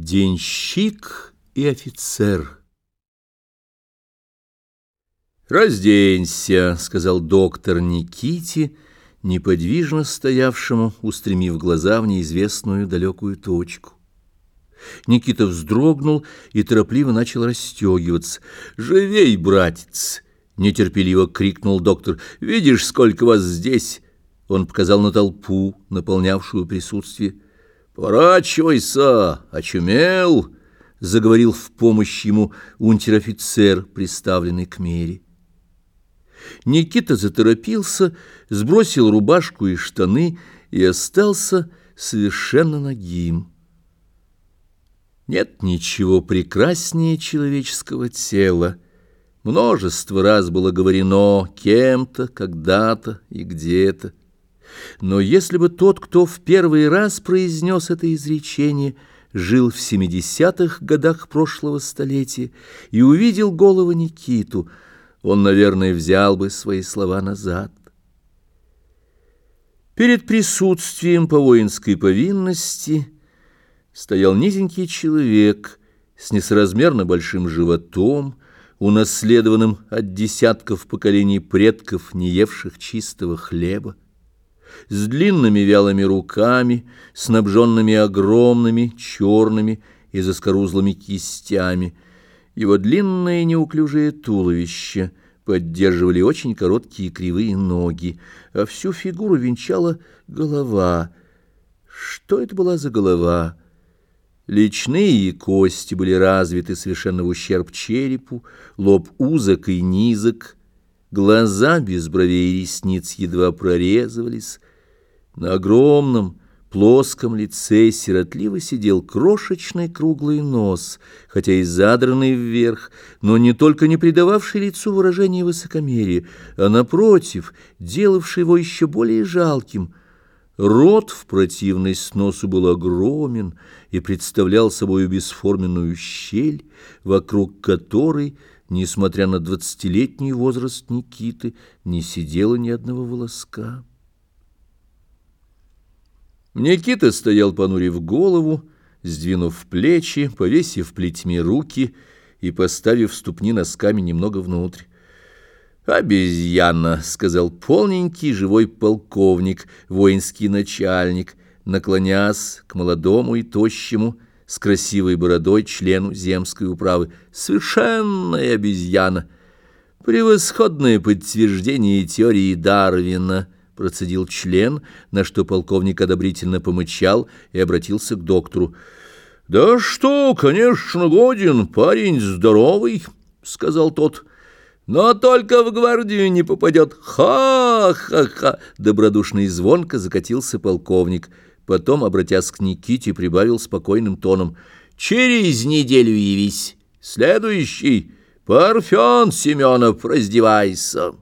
Денщик и офицер «Разденься», — сказал доктор Никите, неподвижно стоявшему, устремив глаза в неизвестную далекую точку. Никита вздрогнул и торопливо начал расстегиваться. «Живей, братец!» — нетерпеливо крикнул доктор. «Видишь, сколько вас здесь?» Он показал на толпу, наполнявшую присутствие. «Поворачивайся! Очумел!» — заговорил в помощь ему унтер-офицер, приставленный к мере. Никита заторопился, сбросил рубашку и штаны и остался совершенно нагим. Нет ничего прекраснее человеческого тела. Множество раз было говорено кем-то, когда-то и где-то. Но если бы тот, кто в первый раз произнес это изречение, жил в семидесятых годах прошлого столетия и увидел голову Никиту, он, наверное, взял бы свои слова назад. Перед присутствием по воинской повинности стоял низенький человек с несоразмерно большим животом, унаследованным от десятков поколений предков, не евших чистого хлеба с длинными вялыми руками, снабженными огромными черными и заскорузлыми кистями. Его длинное неуклюжее туловище поддерживали очень короткие кривые ноги, а всю фигуру венчала голова. Что это была за голова? Личные кости были развиты совершенно в ущерб черепу, лоб узок и низок, глаза без бровей и ресниц едва прорезывались, на огромном плоском лице сиротливо сидел крошечный круглый нос, хотя и задранный вверх, но не только не придававший лицу выражения высокомерия, а, напротив, делавший его еще более жалким. Рот в противной сносу был огромен и представлял собою бесформенную щель, вокруг которой, несмотря на двадцатилетний возраст Никиты, не сидело ни одного волоска. Никита стоял, понурив голову, сдвинув плечи, повесив плетьми руки и поставив ступни носками немного внутрь. «Обезьяна», — сказал полненький живой полковник, воинский начальник, наклонясь к молодому и тощему, с красивой бородой члену земской управы. «Совершенная обезьяна! Превосходное подтверждение теории Дарвина!» процедил член, на что полковник одобрительно помычал и обратился к доктору. «Да что, конечно, годен, парень здоровый», — сказал тот. «Но только в гвардию не попадет. Ха-ха-ха!» Добродушный звонко закатился полковник. Потом, обратясь к Никите, прибавил спокойным тоном. «Через неделю явись. Следующий. Парфен Семенов, раздевайся».